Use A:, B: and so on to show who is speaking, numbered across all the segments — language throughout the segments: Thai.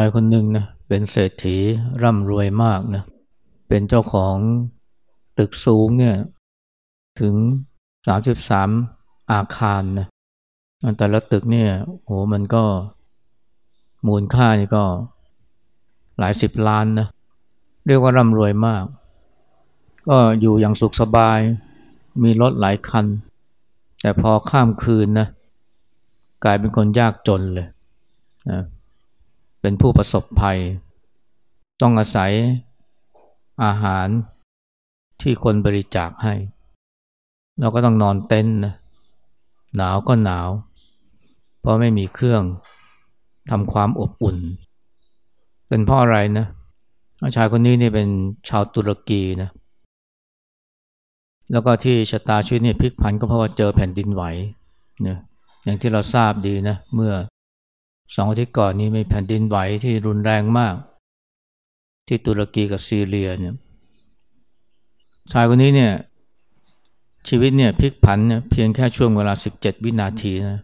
A: ายคนหนึ่งนะเป็นเศรษฐีร่ำรวยมากนะเป็นเจ้าของตึกสูงเนี่ยถึง 33 อาคารนะแต่ละตึกเนี่ยโหมันก็มูลค่านี่ก็หลายสิบล้านนะเรียกว่าร่ำรวยมาก ก็อยู่อย่างสุขสบาย มีรถหลายคัน แต่พอข้ามคืนนะกลายเป็นคนยากจนเลยนะ เป็นผู้ประสบภัย ต้องอาศัยอาหารที่คนบริจาคให้ เราก็ต้องนอนเต็นท์นะหนาวก็หนาว เพราะไม่มีเครื่องทำความอบอุ่น เป็นเพราะอะไรนะชายคนนี้นี่เป็นชาวตุรกีนะแล้วก็ที่ชะตาชีวิตนี่พลิกผันก็เพราะว่าเจอแผ่นดินไหวนะอย่างที่เราทราบดีนะเมื่อ สองอาทิตย์ก่อนนี้มีแผ่นดินไหวที่รุนแรงมาก ที่ตุรกีกับซีเรียเนี่ยชายคนนี้เนี่ยชีวิตเนี่ยพลิกผันเนี่ยเพียงแค่ช่วงเวลา 17 วินาทีนะ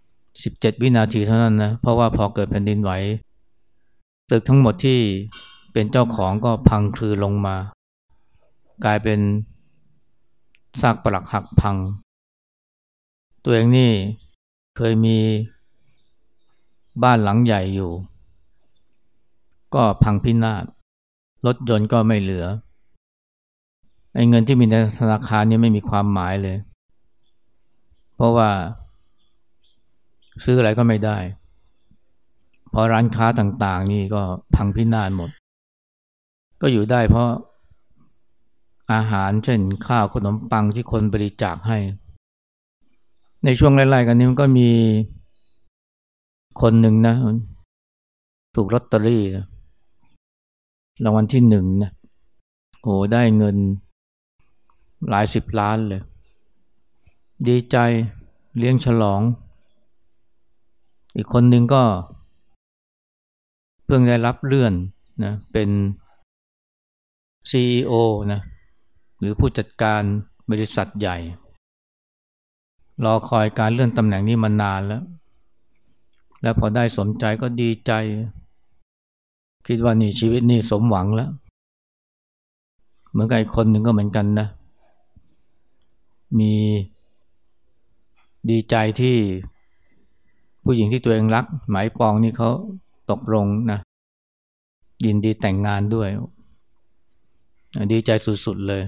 A: 17 วินาทีเท่านั้นนะเพราะว่าพอเกิดแผ่นดินไหวตึกทั้งหมดที่เป็นเจ้าของก็พังคลือลงมา กลายเป็นซากปลักหักพัง ตัวเองนี่เคยมี บ้านหลังใหญ่อยู่ ก็พังพินาศรถยนต์ก็ไม่เหลือไอ้เงินที่มีในธนาคารนี่ไม่มีความหมายเลย เพราะว่าซื้ออะไรก็ไม่ได้ เพราะร้านค้าต่างๆ นี่ก็พังพินาศหมด ก็อยู่ได้เพราะอาหารเช่นข้าวขนมปังที่คนบริจาคให้ ในช่วงไล่ๆกันนี้มันก็มี คนหนึ่งนะ ถูกลอตเตอรี่นะรางวัลที่หนึ่งนะโอ้ได้เงินหลายสิบล้านเลย ดีใจเลี้ยงฉลอง อีกคนหนึ่งก็ เพิ่งได้รับเลื่อนนะเป็น CEO นะหรือผู้จัดการบริษัทใหญ่ รอคอยการเลื่อนตำแหน่งนี้มานานแล้ว แล้วพอได้สมใจก็ดีใจ คิดว่านี่ชีวิตนี่สมหวังแล้ว เหมือนกับอีกคนหนึ่งก็เหมือนกันนะ มีดีใจที่ผู้หญิงที่ตัวเองรัก หมายปองนี่เขาตกลงนะยินดีแต่งงานด้วย ดีใจสุดๆเลย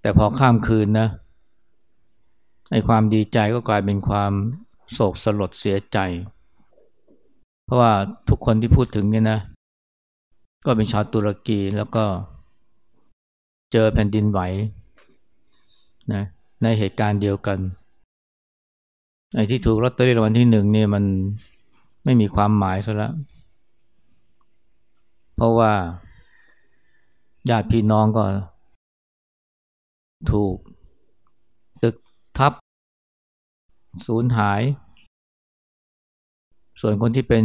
A: แต่พอข้ามคืนนะไอ้ความดีใจก็กลายเป็นความ โศกสลดเสียใจ เพราะว่าทุกคนที่พูดถึงเนี่ยนะ ก็เป็นชาวตุรกีแล้วก็เจอแผ่นดินไหวนะในเหตุการณ์เดียวกันไอ้ที่ถูกลอตเตอรี่รางวัลที่หนึ่งเนี่ยมันไม่มีความหมายซะแล้ว เพราะว่าญาติพี่น้องก็ถูกตึก สูญหาย ส่วนคนที่เป็น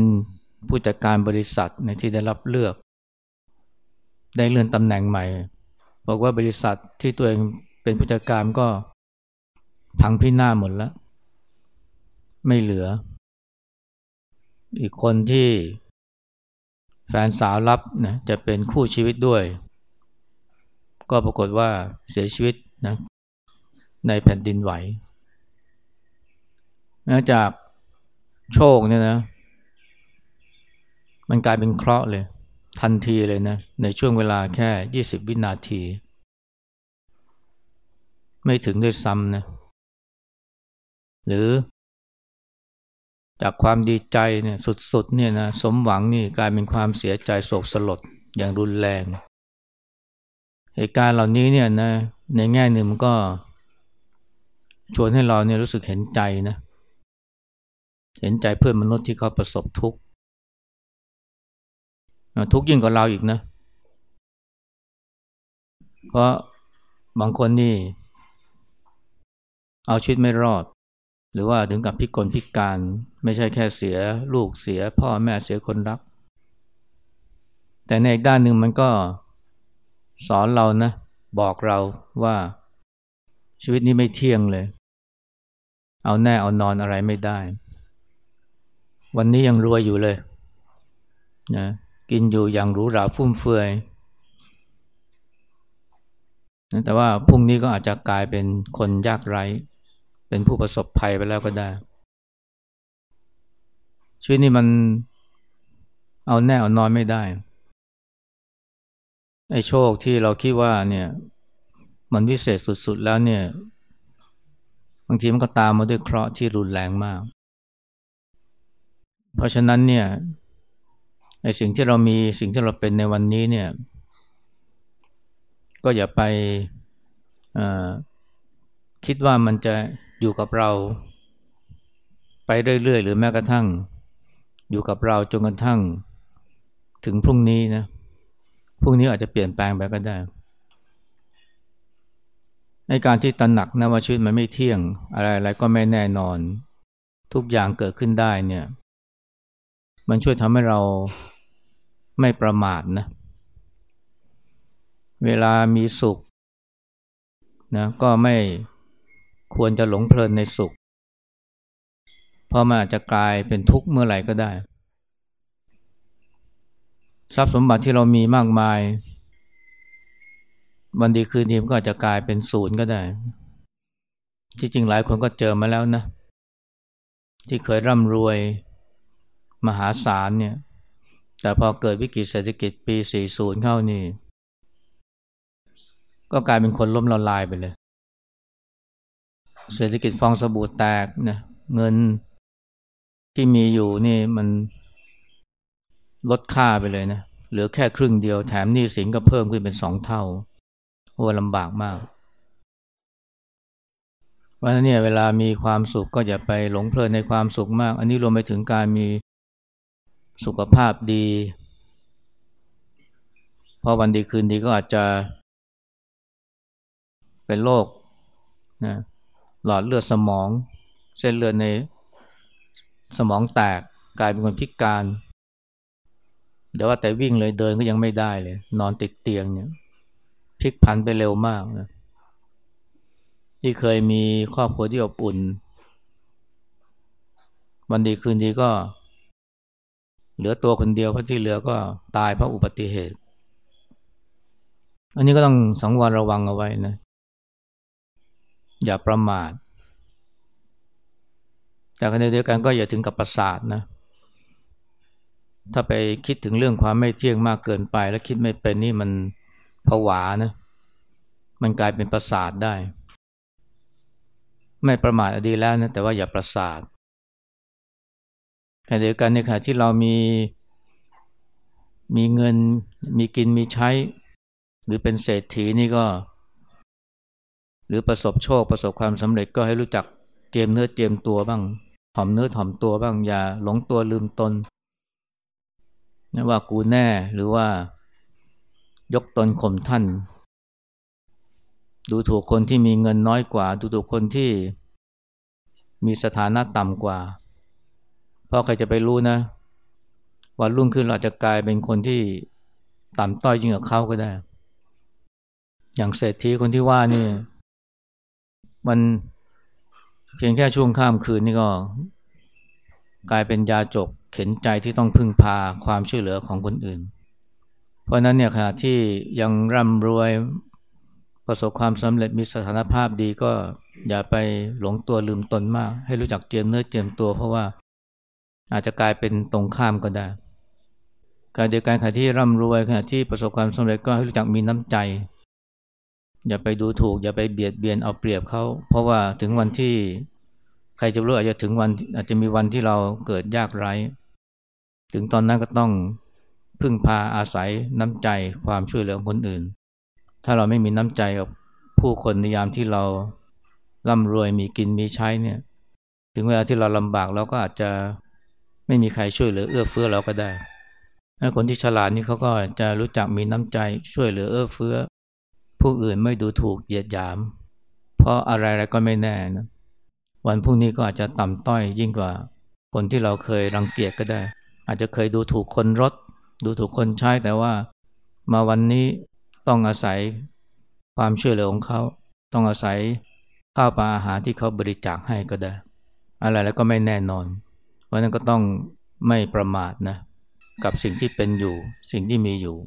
A: ผู้จัดการบริษัทในที่ได้รับเลือก ได้เลื่อนตำแหน่งใหม่ บอกว่าบริษัทที่ตัวเองเป็นผู้จัดการก็พังพินาศหมดแล้ว ไม่เหลือ อีกคนที่แฟนสาวรับนะจะเป็นคู่ชีวิตด้วย ก็ปรากฏว่าเสียชีวิตนะในแผ่นดินไหว จากโชคเนี่ยนะ มันกลายเป็นเคราะห์เลย ทันทีเลยนะ ในช่วงเวลาแค่20วินาที ไม่ถึงด้วยซ้ำนะ หรือ จากความดีใจเนี่ยสุดๆเนี่ยนะสมหวังนี่กลายเป็นความเสียใจโศกสลดอย่างรุนแรง เหตุการณ์เหล่านี้เนี่ยนะในแง่หนึ่งมันก็ชวนให้เราเนี่ยรู้สึกเห็นใจนะ เห็นใจเพื่อนมนุษย์ที่เขาประสบทุกข์ทุกข์ยิ่งกว่าเราอีกนะ เพราะบางคนนี่ เอาชีวิตไม่รอด หรือว่าถึงกับพิกลพิการ ไม่ใช่แค่เสียลูกเสีย พ่อแม่เสียคนรัก แต่ในอีกด้านหนึ่งมันก็สอนเรานะ บอกเราว่าชีวิตนี้ไม่เที่ยงเลย เอาแน่เอานอนอะไรไม่ได้ วันนี้ยังรวยอยู่เลยนะกินอยู่อย่างหรูหราฟุ่มเฟือยแต่ว่าพรุ่งนี้ก็อาจจะกลายเป็นคนยากไร้ เป็นผู้ประสบภัยไปแล้วก็ได้ ชีวิตนี้มันเอาแน่เอานอนไม่ได้ไอ้โชคที่เราคิดว่าเนี่ย มันวิเศษสุดๆแล้วเนี่ย บางทีมันก็ตามมาด้วยเคราะห์ที่รุนแรงมาก เพราะฉะนั้นเนี่ยไอสิ่งที่เรามีสิ่งที่เราเป็นในวันนี้เนี่ย ก็อย่าไปคิดว่ามันจะอยู่กับเรา ไปเรื่อยๆ หรือแม้กระทั่ง อยู่กับเราจนกระทั่ง ถึงพรุ่งนี้นะพรุ่งนี้อาจจะเปลี่ยนแปลงไปก็ได้ในการที่ตระหนักนะว่าชีวิตมันไม่เที่ยง อะไรๆก็ไม่แน่นอน ทุกอย่างเกิดขึ้นได้เนี่ย มันช่วยทำให้เราไม่ประมาทนะ เวลามีสุขนะก็ไม่ควรจะหลงเพลินในสุข เพราะมันอาจจะกลายเป็นทุกข์เมื่อไหร่ก็ได้ ทรัพย์สมบัติที่เรามีมากมายวันดีคืนดีก็อาจจะกลายเป็นศูนย์ก็ได้ ที่จริงหลายคนก็เจอมาแล้วนะ ที่เคยร่ำรวย มหาศาลเนี่ย แต่พอเกิดวิกฤตเศรษฐกิจปี 40 เข้านี่ ก็กลายเป็นคนล้มละลายไปเลย เศรษฐกิจฟองสบู่แตกนะเงินที่มีอยู่นี่มันลดค่าไปเลยนะ เหลือแค่ครึ่งเดียวแถมหนี้สินก็เพิ่มขึ้นเป็นสองเท่าโอ้ลำบากมากวันนี้เนี่ยเวลามีความสุขก็อย่าไปหลงเพลินในความสุขมาก อันนี้รวมไปถึงการมี สุขภาพดี พอวันดีคืนดีก็อาจจะ เป็นโรคนะหลอดเลือดสมอง เส้นเลือดในสมองแตกกลายเป็นคนพิการเดี๋ยวว่าแต่วิ่งเลยเดินก็ยังไม่ได้เลย นอนติดเตียงเนี่ยพลิกผันไปเร็วมากนะที่เคยมีครอบครัวที่อบอุ่น วันดีคืนดีก็ เหลือตัวคนเดียวเพราะที่เหลือก็ตายเพราะอุบัติเหตุ อันนี้ก็ต้องสังวรระวังเอาไว้นะ อย่าประมาทแต่ขณะเดียวกันก็อย่าถึงกับประสาทนะ ถ้าไปคิดถึงเรื่องความไม่เที่ยงมากเกินไป แล้วคิดไม่เป็นนี่มันผวานะ มันกลายเป็นประสาทได้ ไม่ประมาทดีแล้วนะแต่ว่าอย่าประสาท ณะเดียวกันในขณะที่เรามีมีเงินมีกินมีใช้ หรือเป็นเศรษฐีนี่ก็ หรือประสบโชคประสบความสำเร็จก็ให้รู้จักเตรียมเนื้อเตรียมตัวบ้างถ่อมเนื้อถ่อมตัวบ้างอย่าหลงตัวลืมตนนะว่ากูแน่หรือว่ายกตนข่มท่าน ดูถูกคนที่มีเงินน้อยกว่า ดูถูกคนที่มีสถานะต่ำกว่า เพราะใครจะไปรู้นะ วันรุ่งขึ้นเราจะกลายเป็นคนที่ต่ำต้อยยิ่งกว่าเขาก็ได้ อย่างเศรษฐีคนที่ว่านี่ มันเพียงแค่ช่วงข้ามคืนนี่ก็ กลายเป็นยาจกเข็นใจที่ต้องพึ่งพาความช่วยเหลือของคนอื่น เพราะนั้นเนี่ยขณะที่ยังร่ำรวยประสบความสำเร็จมีสถานภาพดีก็อย่าไปหลงตัวลืมตนมาก ให้รู้จักเจียมเนื้อเจียมตัวเพราะว่า อาจจะกลายเป็นตรงข้ามก็ได้ การเดียวกันขณะที่ร่ำรวยขณะที่ประสบความสำเร็จก็ให้รู้จักมีน้ำใจ อย่าไปดูถูก อย่าไปเบียดเบียนเอาเปรียบเขาเพราะว่าถึงวันที่ใครจะรู้อาจจะถึงวันอาจจะมีวันที่เราเกิดยากไร้ ถึงตอนนั้นก็ต้องพึ่งพาอาศัยน้ำใจความช่วยเหลือคนอื่น ถ้าเราไม่มีน้ำใจกับผู้คนในยามที่เราร่ำรวยมีกินมีใช้เนี่ย ถึงเวลาที่เราลำบากเราก็อาจจะ ไม่มีใครช่วยเหลือเอื้อเฟื้อเราก็ได้คนที่ฉลาดนี่เขาก็จะรู้จักมีน้ำใจช่วยเหลือเอื้อเฟื้อ ผู้อื่นไม่ดูถูกเหยียดหยาม เพราะอะไรๆก็ไม่แน่นะวันพรุ่งนี้ก็อาจจะต่ำต้อยยิ่งกว่า คนที่เราเคยรังเกียจก็ได้ อาจจะเคยดูถูกคนรถ ดูถูกคนใช้แต่ว่า มาวันนี้ต้องอาศัยความช่วยเหลือของเขา ต้องอาศัยข้าวปลาอาหารที่เขาบริจาคให้ก็ได้ อะไรแล้วก็ไม่แน่นอน เพราะนั้นก็ต้องไม่ประมาทนะกับสิ่งที่เป็นอยู่ สิ่งที่มีอยู่